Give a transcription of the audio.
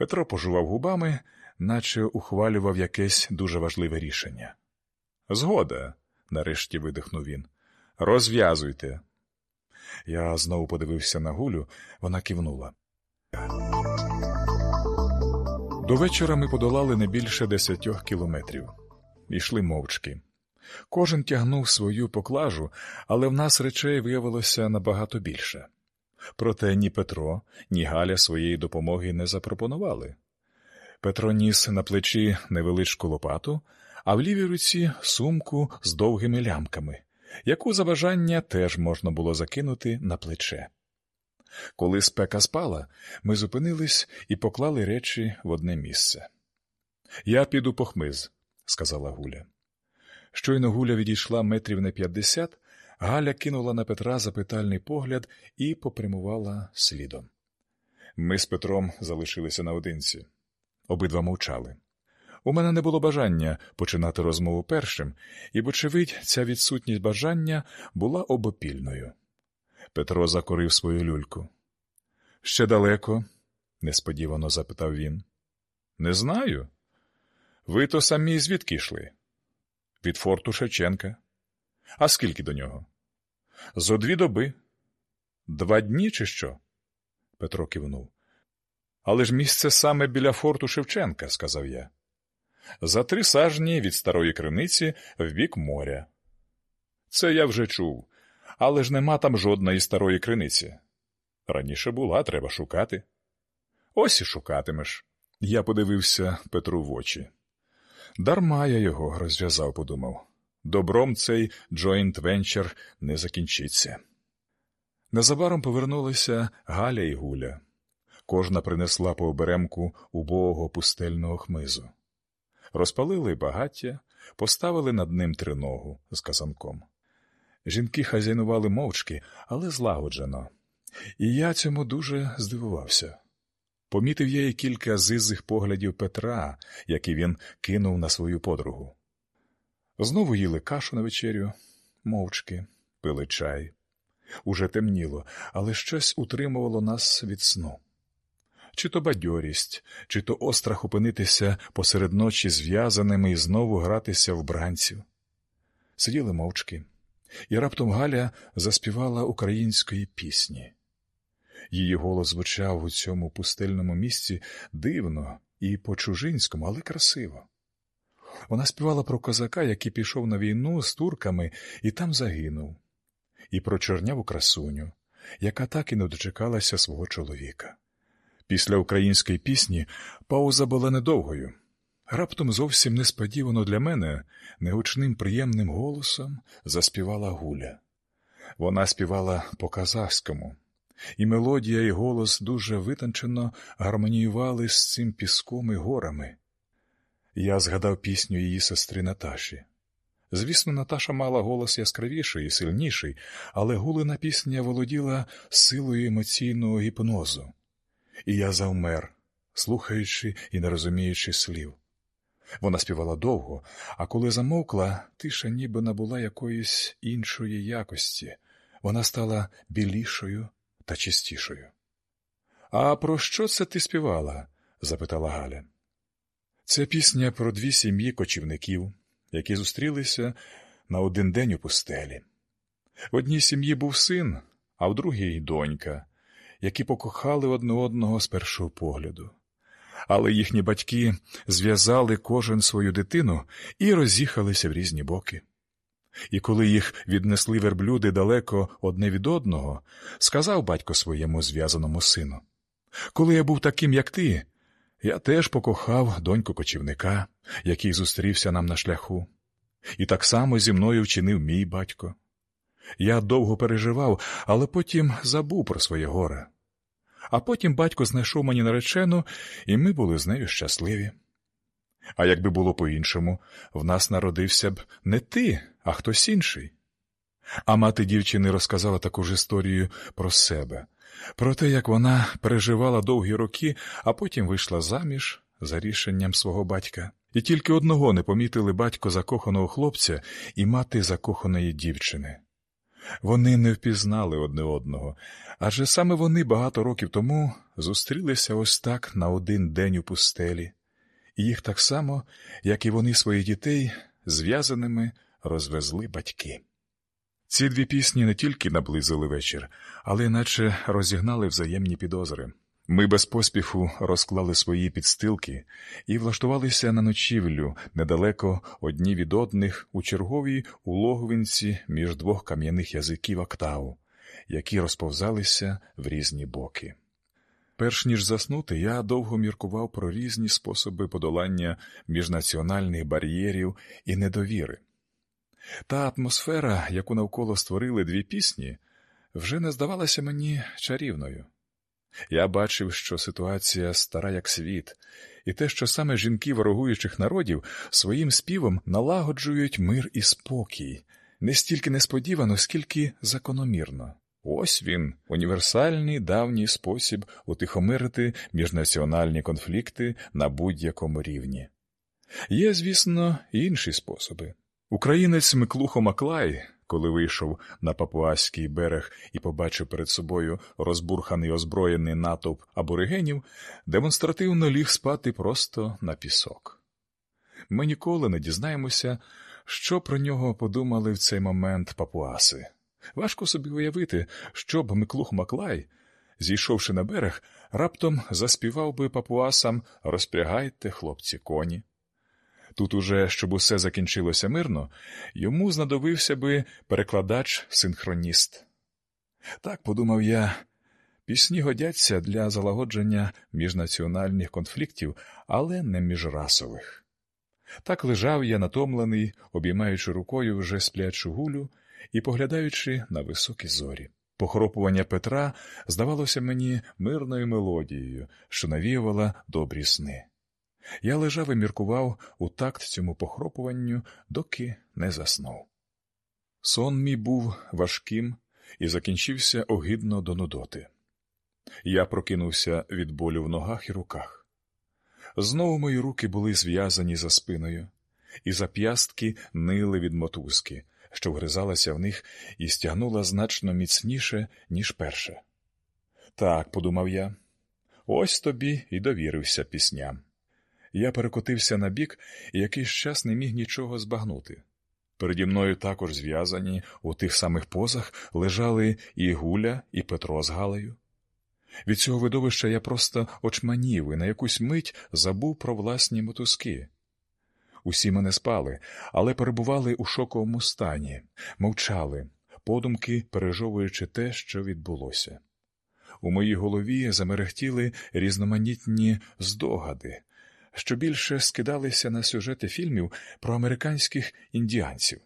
Петро пожував губами, наче ухвалював якесь дуже важливе рішення. Згода, нарешті видихнув він. Розв'язуйте. Я знову подивився на гулю, вона кивнула. До вечора ми подолали не більше десятьох кілометрів. Ішли мовчки. Кожен тягнув свою поклажу, але в нас речей виявилося набагато більше. Проте ні Петро, ні Галя своєї допомоги не запропонували. Петро ніс на плечі невеличку лопату, а в лівій руці сумку з довгими лямками, яку за бажання теж можна було закинути на плече. Коли спека спала, ми зупинились і поклали речі в одне місце. Я піду по хмиз, сказала Гуля. Щойно Гуля відійшла метрів на п'ятдесят, Галя кинула на Петра запитальний погляд і попрямувала слідом. Ми з Петром залишилися наодинці. Обидва мовчали. У мене не було бажання починати розмову першим, і, вочевидь, ця відсутність бажання була обопільною. Петро закорив свою люльку. Ще далеко? несподівано запитав він. Не знаю. Ви то самі звідки йшли? Від форту Шевченка. А скільки до нього? Зо дві доби. Два дні, чи що? Петро кивнув. Але ж місце саме біля форту Шевченка, сказав я. За три сажні від старої криниці в бік моря. Це я вже чув, але ж нема там жодної старої криниці. Раніше була, треба шукати. Ось і шукатимеш. Я подивився Петру в очі. Дарма я його розв'язав, подумав. Добром цей джойнт венчер не закінчиться. Незабаром повернулися Галя і Гуля. Кожна принесла по оберемку убогого пустельного хмизу. Розпалили багаття, поставили над ним триногу з казанком. Жінки хазяйнували мовчки, але злагоджено. І я цьому дуже здивувався. Помітив я і кілька зизих поглядів Петра, які він кинув на свою подругу. Знову їли кашу на вечерю, мовчки, пили чай. Уже темніло, але щось утримувало нас від сну. Чи то бадьорість, чи то острах опинитися посеред ночі зв'язаними і знову гратися в бранців. Сиділи мовчки, і раптом Галя заспівала української пісні. Її голос звучав у цьому пустельному місці дивно і по-чужинському, але красиво. Вона співала про козака, який пішов на війну з турками і там загинув, і про чорняву красуню, яка так і не дочекалася свого чоловіка. Після української пісні пауза була недовгою. Раптом зовсім несподівано для мене негучним приємним голосом заспівала Гуля. Вона співала по казахському, і мелодія і голос дуже витончено гармоніювали з цим піском і горами. Я згадав пісню її сестри Наташі. Звісно, Наташа мала голос яскравіший і сильніший, але гулина пісня володіла силою емоційного гіпнозу. І я завмер, слухаючи і не розуміючи слів. Вона співала довго, а коли замовкла, тиша ніби набула якоїсь іншої якості. Вона стала білішою та чистішою. А про що це ти співала? запитала Галя. Це пісня про дві сім'ї кочівників, які зустрілися на один день у пустелі. В одній сім'ї був син, а в другій донька, які покохали одне одного з першого погляду. Але їхні батьки зв'язали кожен свою дитину і роз'їхалися в різні боки. І коли їх віднесли верблюди далеко одне від одного, сказав батько своєму зв'язаному сину Коли я був таким, як ти, я теж покохав доньку кочівника, який зустрівся нам на шляху, і так само зі мною вчинив мій батько. Я довго переживав, але потім забув про своє горе. А потім батько знайшов мені наречену, і ми були з нею щасливі. А якби було по-іншому, в нас народився б не ти, а хтось інший. А мати дівчини розказала таку ж історію про себе, про те, як вона переживала довгі роки, а потім вийшла заміж за рішенням свого батька. І тільки одного не помітили батько закоханого хлопця і мати закоханої дівчини. Вони не впізнали одне одного, адже саме вони багато років тому зустрілися ось так на один день у пустелі, і їх так само, як і вони своїх дітей, зв'язаними розвезли батьки. Ці дві пісні не тільки наблизили вечір, але наче розігнали взаємні підозри. Ми без поспіху розклали свої підстилки і влаштувалися на ночівлю недалеко одні від одних у черговій улоговинці між двох кам'яних язиків октаву, які розповзалися в різні боки. Перш ніж заснути, я довго міркував про різні способи подолання міжнаціональних бар'єрів і недовіри. Та атмосфера, яку навколо створили дві пісні, вже не здавалася мені чарівною. Я бачив, що ситуація стара як світ, і те, що саме жінки ворогуючих народів своїм співом налагоджують мир і спокій, не стільки несподівано, скільки закономірно. Ось він, універсальний давній спосіб утихомирити міжнаціональні конфлікти на будь-якому рівні. Є, звісно, інші способи. Українець Миклухо Маклай, коли вийшов на папуаський берег і побачив перед собою розбурханий озброєний натовп аборигенів, демонстративно ліг спати просто на пісок. Ми ніколи не дізнаємося, що про нього подумали в цей момент папуаси. Важко собі уявити, що б Миклух Маклай, зійшовши на берег, раптом заспівав би папуасам Розпрягайте, хлопці, коні. Тут уже, щоб усе закінчилося мирно, йому знадобився би перекладач-синхроніст. Так подумав я, пісні годяться для залагодження міжнаціональних конфліктів, але не міжрасових. Так лежав я натомлений, обіймаючи рукою вже сплячу гулю і поглядаючи на високі зорі. Похропування Петра здавалося мені мирною мелодією, що навіювала добрі сни. Я лежав і міркував у такт цьому похропуванню, доки не заснув. Сон мій був важким і закінчився огидно до нудоти. Я прокинувся від болю в ногах і руках. Знову мої руки були зв'язані за спиною, і зап'ястки нили від мотузки, що вгризалася в них і стягнула значно міцніше, ніж перше. Так, подумав я, ось тобі і довірився пісням. Я перекотився на бік і якийсь час не міг нічого збагнути. Переді мною також зв'язані у тих самих позах лежали і Гуля, і Петро з Галею. Від цього видовища я просто очманів і на якусь мить забув про власні мотузки. Усі мене спали, але перебували у шоковому стані, мовчали, подумки пережовуючи те, що відбулося. У моїй голові замерехтіли різноманітні здогади, що більше скидалися на сюжети фільмів про американських індіанців.